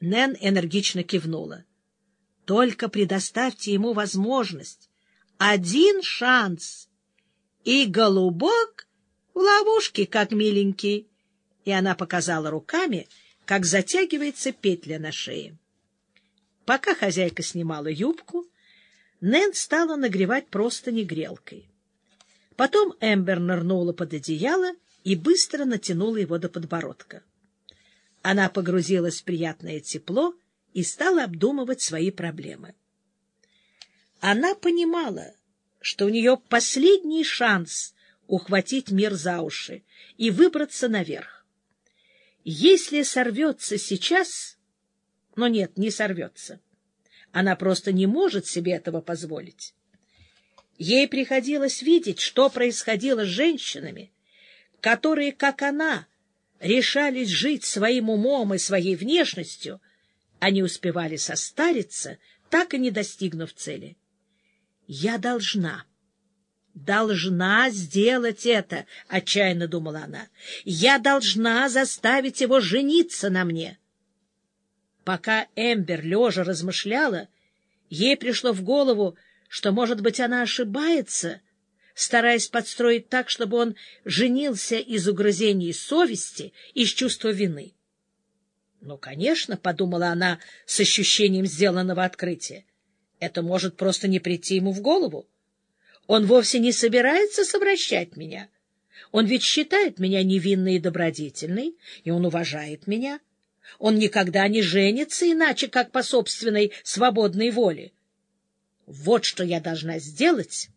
Нэн энергично кивнула. Только предоставьте ему возможность. Один шанс. И голубок в ловушке, как миленький. И она показала руками, как затягивается петля на шее. Пока хозяйка снимала юбку, Нэн стала нагревать простыни грелкой. Потом Эмбер нырнула под одеяло и быстро натянула его до подбородка. Она погрузилась в приятное тепло и стала обдумывать свои проблемы. Она понимала, что у нее последний шанс ухватить мир за уши и выбраться наверх. Если сорвется сейчас... Но нет, не сорвется. Она просто не может себе этого позволить. Ей приходилось видеть, что происходило с женщинами, которые, как она, решались жить своим умом и своей внешностью, они успевали состариться, так и не достигнув цели. «Я должна, должна сделать это», — отчаянно думала она. «Я должна заставить его жениться на мне». Пока Эмбер лежа размышляла, ей пришло в голову, что, может быть, она ошибается — стараясь подстроить так, чтобы он женился из угрызений совести, из чувства вины. «Ну, конечно», — подумала она с ощущением сделанного открытия, — «это может просто не прийти ему в голову. Он вовсе не собирается совращать меня. Он ведь считает меня невинной и добродетельной, и он уважает меня. Он никогда не женится иначе, как по собственной свободной воле. Вот что я должна сделать»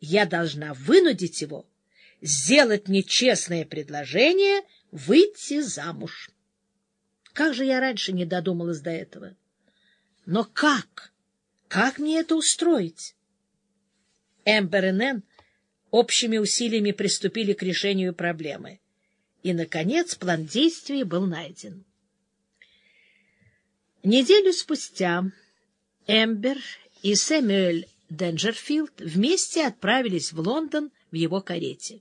я должна вынудить его сделать мне честное предложение выйти замуж. Как же я раньше не додумалась до этого? Но как? Как мне это устроить? Эмбер и Нэн общими усилиями приступили к решению проблемы. И, наконец, план действий был найден. Неделю спустя Эмбер и Сэмюэль Денджерфилд вместе отправились в Лондон в его карете.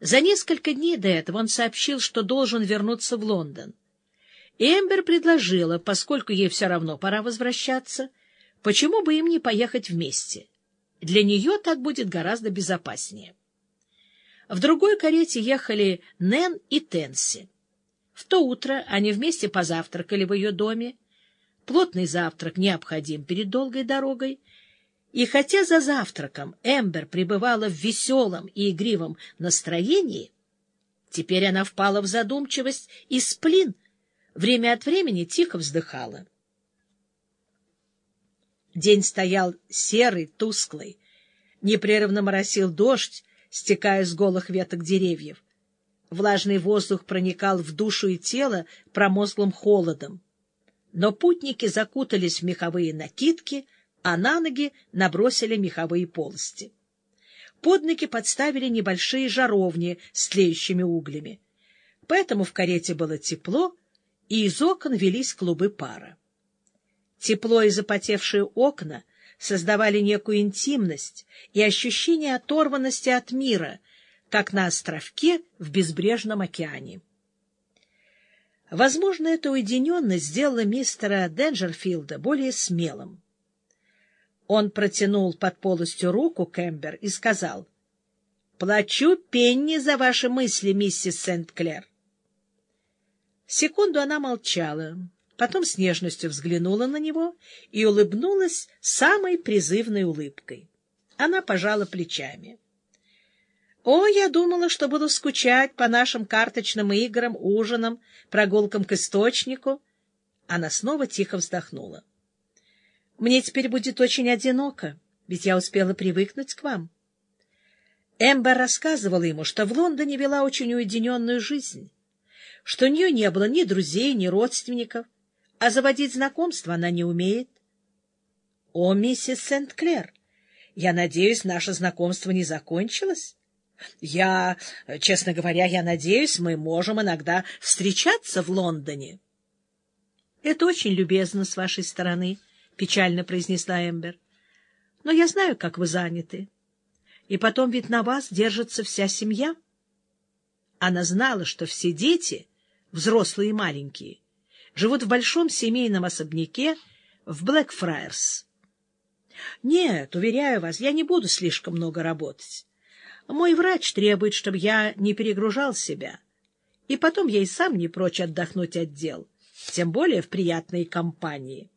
За несколько дней до этого он сообщил, что должен вернуться в Лондон. Эмбер предложила, поскольку ей все равно пора возвращаться, почему бы им не поехать вместе. Для нее так будет гораздо безопаснее. В другой карете ехали Нэн и Тенси. В то утро они вместе позавтракали в ее доме. Плотный завтрак необходим перед долгой дорогой, и хотя за завтраком Эмбер пребывала в веселом и игривом настроении, теперь она впала в задумчивость и сплин, время от времени тихо вздыхала. День стоял серый, тусклый, непрерывно моросил дождь, стекая с голых веток деревьев. Влажный воздух проникал в душу и тело промозглым холодом. Но путники закутались в меховые накидки — а на ноги набросили меховые полости. Под ноги подставили небольшие жаровни с тлеющими углями. Поэтому в карете было тепло, и из окон велись клубы пара. Тепло и запотевшие окна создавали некую интимность и ощущение оторванности от мира, как на островке в безбрежном океане. Возможно, эта уединенность сделала мистера Денджерфилда более смелым. Он протянул под полостью руку Кэмбер и сказал, «Плачу пенни за ваши мысли, миссис Сент-Клер». Секунду она молчала, потом с нежностью взглянула на него и улыбнулась самой призывной улыбкой. Она пожала плечами. «О, я думала, что буду скучать по нашим карточным играм, ужинам, прогулкам к источнику». Она снова тихо вздохнула. Мне теперь будет очень одиноко, ведь я успела привыкнуть к вам. Эмбер рассказывала ему, что в Лондоне вела очень уединенную жизнь, что у нее не было ни друзей, ни родственников, а заводить знакомства она не умеет. — О, миссис Сент-Клер, я надеюсь, наше знакомство не закончилось? Я, честно говоря, я надеюсь, мы можем иногда встречаться в Лондоне. — Это очень любезно с вашей стороны, —— печально произнесла Эмбер. — Но я знаю, как вы заняты. И потом ведь на вас держится вся семья. Она знала, что все дети, взрослые и маленькие, живут в большом семейном особняке в Блэкфрайерс. Нет, уверяю вас, я не буду слишком много работать. Мой врач требует, чтобы я не перегружал себя. И потом я и сам не прочь отдохнуть от дел, тем более в приятной компании.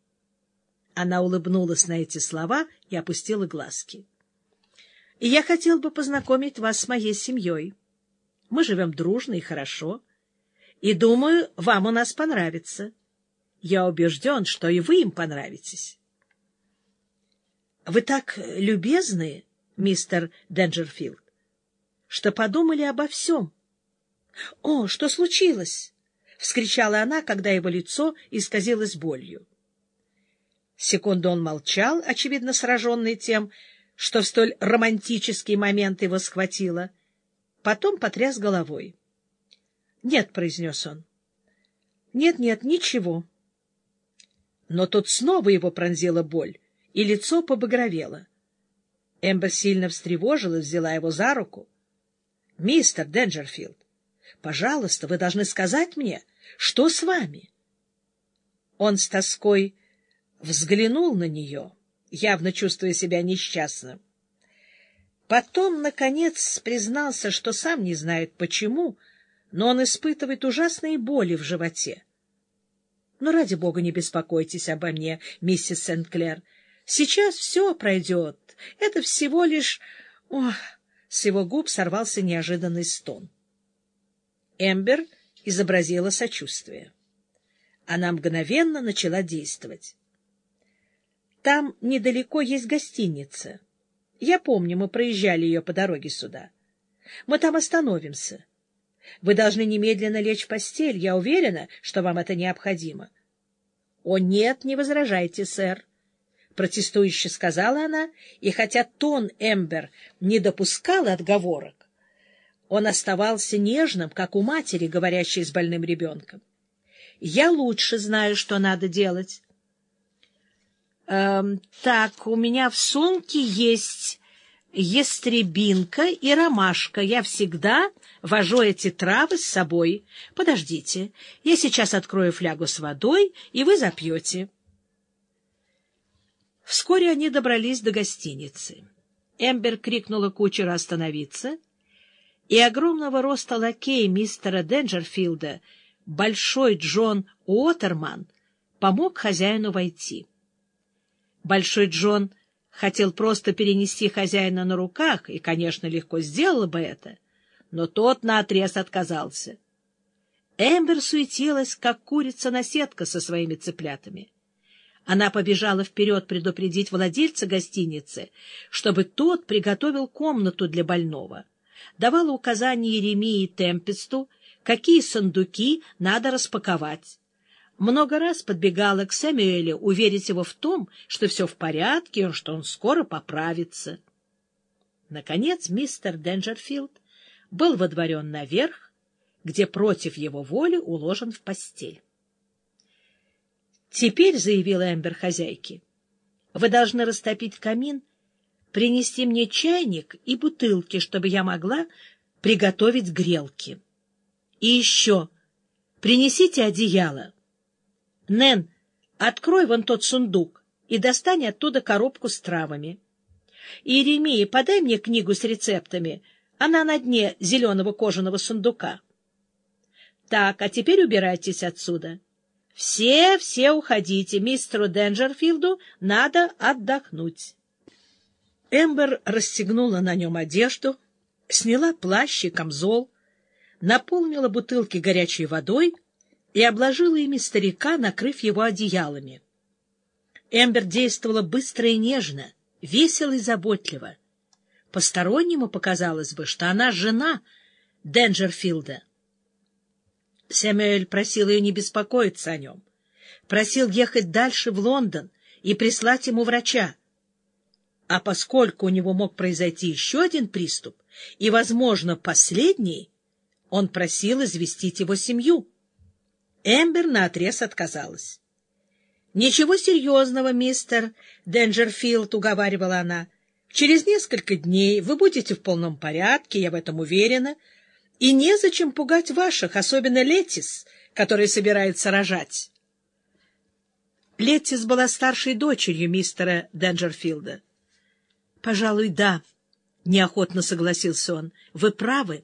Она улыбнулась на эти слова и опустила глазки. — И я хотел бы познакомить вас с моей семьей. Мы живем дружно и хорошо, и, думаю, вам у нас понравится. Я убежден, что и вы им понравитесь. — Вы так любезны, мистер Денджерфилд, что подумали обо всем. — О, что случилось? — вскричала она, когда его лицо исказилось болью. Секунду он молчал, очевидно сраженный тем, что в столь романтический момент его схватило. Потом потряс головой. — Нет, — произнес он. — Нет, нет, ничего. Но тут снова его пронзила боль, и лицо побагровело. Эмбер сильно встревожилась, взяла его за руку. — Мистер Денджерфилд, пожалуйста, вы должны сказать мне, что с вами? Он с тоской взглянул на нее, явно чувствуя себя несчастным. Потом, наконец, признался, что сам не знает почему, но он испытывает ужасные боли в животе. Но «Ну, ради бога, не беспокойтесь обо мне, миссис Сент-Клер. Сейчас все пройдет. Это всего лишь... Ох! С его губ сорвался неожиданный стон. Эмбер изобразила сочувствие. Она мгновенно начала действовать. Там недалеко есть гостиница. Я помню, мы проезжали ее по дороге сюда. Мы там остановимся. Вы должны немедленно лечь в постель. Я уверена, что вам это необходимо. — О, нет, не возражайте, сэр. Протестующе сказала она, и хотя тон Эмбер не допускал отговорок, он оставался нежным, как у матери, говорящей с больным ребенком. — Я лучше знаю, что надо делать. Эм, так, у меня в сумке есть ястребинка и ромашка. Я всегда вожу эти травы с собой. Подождите, я сейчас открою флягу с водой, и вы запьете. Вскоре они добрались до гостиницы. Эмбер крикнула кучеру остановиться, и огромного роста лакей мистера Денджерфилда, большой Джон Уотерман, помог хозяину войти. Большой Джон хотел просто перенести хозяина на руках, и, конечно, легко сделал бы это, но тот наотрез отказался. Эмбер суетилась, как курица-наседка со своими цыплятами. Она побежала вперед предупредить владельца гостиницы, чтобы тот приготовил комнату для больного. Давала указания Еремии Темпесту, какие сундуки надо распаковать много раз подбегала к Сэмюэлю уверить его в том, что все в порядке, что он скоро поправится. Наконец мистер Денджерфилд был водворен наверх, где против его воли уложен в постель. «Теперь, — заявила Эмбер хозяйке, — вы должны растопить камин, принести мне чайник и бутылки, чтобы я могла приготовить грелки. И еще принесите одеяло». Нэн, открой вон тот сундук и достань оттуда коробку с травами. Иеремия, подай мне книгу с рецептами. Она на дне зеленого кожаного сундука. Так, а теперь убирайтесь отсюда. Все, все уходите. Мистеру Денджерфилду надо отдохнуть. Эмбер расстегнула на нем одежду, сняла плащ и камзол, наполнила бутылки горячей водой — и обложила ими старика, накрыв его одеялами. Эмбер действовала быстро и нежно, весело и заботливо. Постороннему показалось бы, что она жена Денджерфилда. Сэмюэль просил ее не беспокоиться о нем, просил ехать дальше в Лондон и прислать ему врача. А поскольку у него мог произойти еще один приступ, и, возможно, последний, он просил известить его семью. Эмбер наотрез отказалась. — Ничего серьезного, мистер Денджерфилд, — уговаривала она. — Через несколько дней вы будете в полном порядке, я в этом уверена, и незачем пугать ваших, особенно Летис, который собирается рожать. Леттис была старшей дочерью мистера Денджерфилда. — Пожалуй, да, — неохотно согласился он. — Вы правы.